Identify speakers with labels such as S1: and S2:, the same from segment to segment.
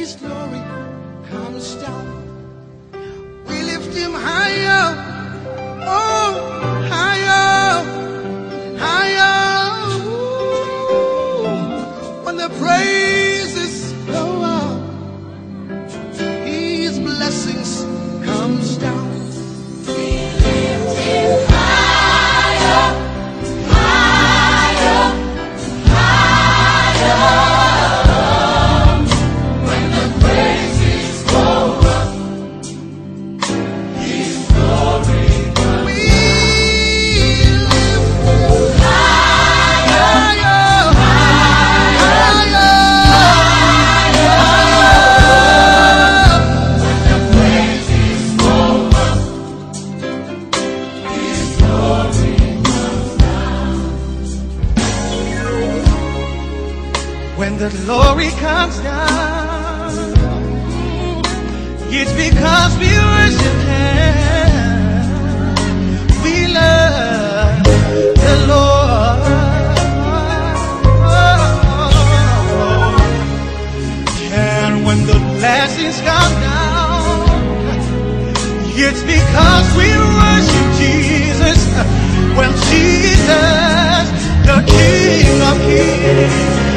S1: his glory comes down. We lift him higher. the glory comes down, it's because we worship Him. We love the Lord. And when the blessings come down, it's because we worship Jesus. Well, Jesus, the King of Kings.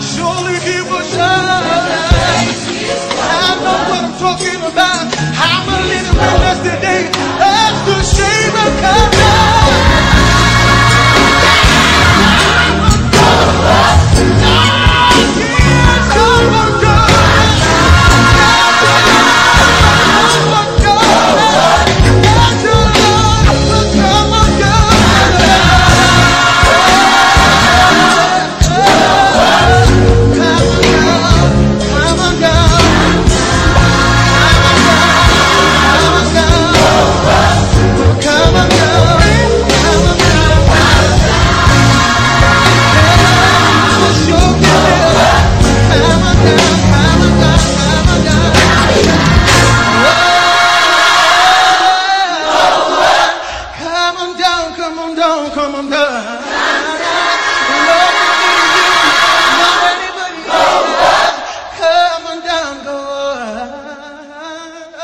S1: Surely he will shine. I know what I'm talking about. come on down, come on down.